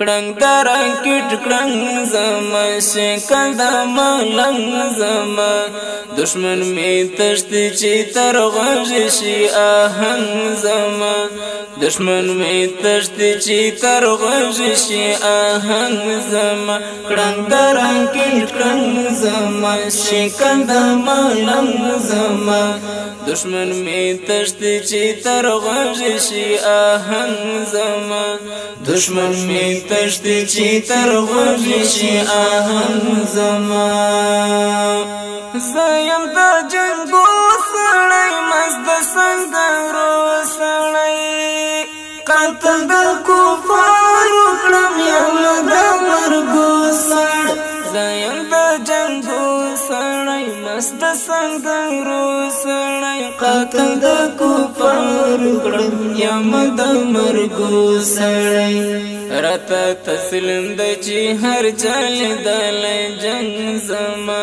کړنګ درنګ کټ کړنګ زم شکل د ملنګ زم دشمن می تشت چې تر غوږ شي آهنګ زم دشمن می تشت چې تر غوږ شي آهنګ زم کړنګ درنګ کټ کړنګ زم شکل د ملنګ زم دشمن می تشت چې تر غوږ شي آهنګ زم دشمن می تشتی چی تر غوږی شي اهم زما زیم د جنگو سړی مست د سندرو سړی قتل د کفارو کړم یو د جنگو سړی مست سنگرو سړی قاتل د کفر کړم یم د مرګو سړی رات تسلیم د چې هر چل دل جنگ زما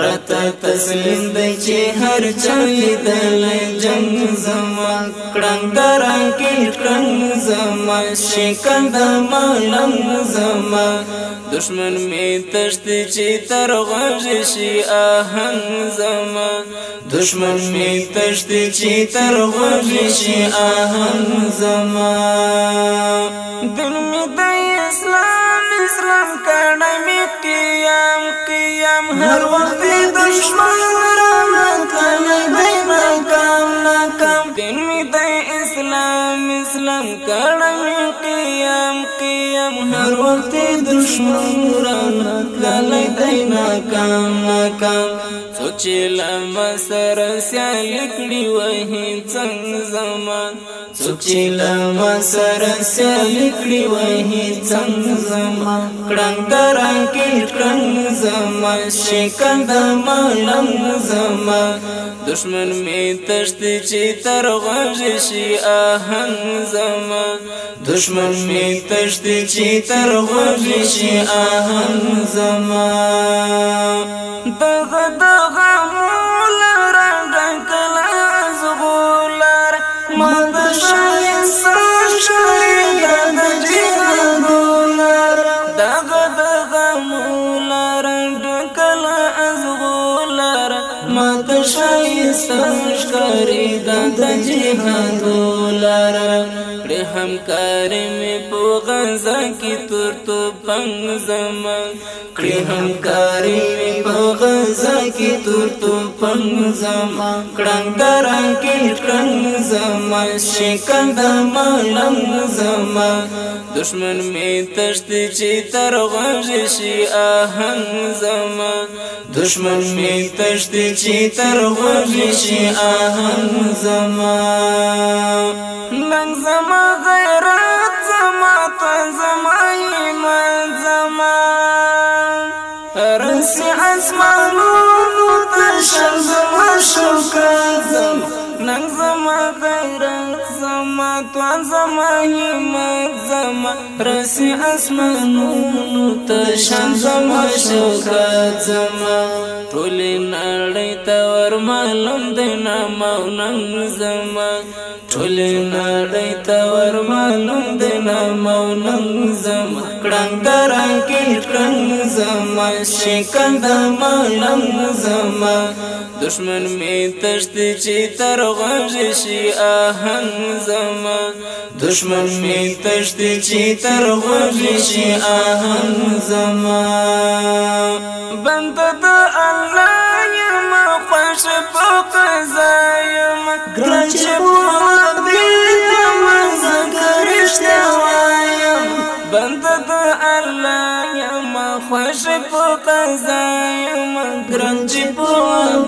رات تسلیم د چې هر چل دل جنگ زما کړنګ درنګ کې کړنګ زما شکند ملنګ زما دشمن می تشت چې تر غوږ شي آهنګ زما دشمن می تشت چې تر غوږ شي آهنګ زما دل می د اسلام اسلام کړه می قیام قیام هر وخت دشمن را قیام کړم قیام قیام هر وخت دشمن را تللی دی ناکام ناکام سوچ لم سر سیال کړي وه څنګه زمان څوک چې لما سره سیال کړی وای څنګه زما کړنګ درنګ کې کړنګ زما شکند ملم زما دشمن می تشت چې تر غوږ شي آهنګ زما دشمن می تشت چې تر غوږ شي آهنګ زما دغه مات شایستش کاری د جهان دولار پر هم کار می په غنزا کی تر تو پنګ زما کړي هم کار می په غنزا کی تر تو پنګ زما کړنګ درنګ کی کړنګ زما شکند ملنګ زما دشمن می تشت چې تر غوږ شي آهنګ زما دشمن می تشت چې تر غوږی شي آهن زما لنګ زما غیرت زما ته زما ایمان زما رسی اسمانونو ته شم زما شوکه زما لنګ زما غیرت زما توان زما همت زما رسی اسمانونو ته شان زما شوکات زما ټولې نړۍ ته ورمالم د نامونم زما ټول نړۍ ته ورمانوم د نام او ننګ زم کړنګ رنګین کړنګ زم شکند مالم زم دشمن می تشت چې تر غوږ شي آهنګ زم دشمن می تشت چې تر غوږ شي آهنګ زم بند د الله یم خوش په قضا یم ګرچ بند د الله یم خوش په قضا یم ګرنج په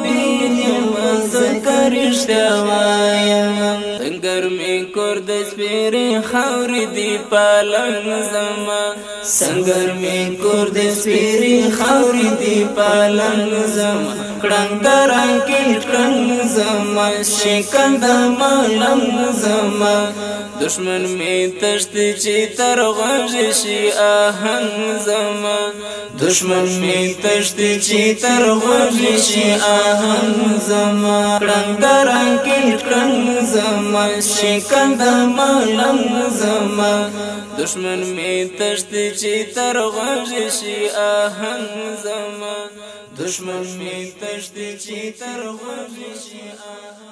بیر یم ذکر اشتوایم ګرمې کور د سپېرې خاورې دی پالنګ زما څنګه مې کور د سپېرې خاورې دی پالنګ زما کړنګ درنګ کې کړنګ زما شکند مالنګ زما دشمن مې تشت چې تر غوږ شي آهنګ زما دشمن مې تشت چې تر غوږ شي آهنګ زما کړنګ درنګ کې کړنګ زما زما شکند ملنګ زما دشمن می تشت چې تر غوږ شي آهنګ زما دشمن می تشت چې تر غوږ شي آهنګ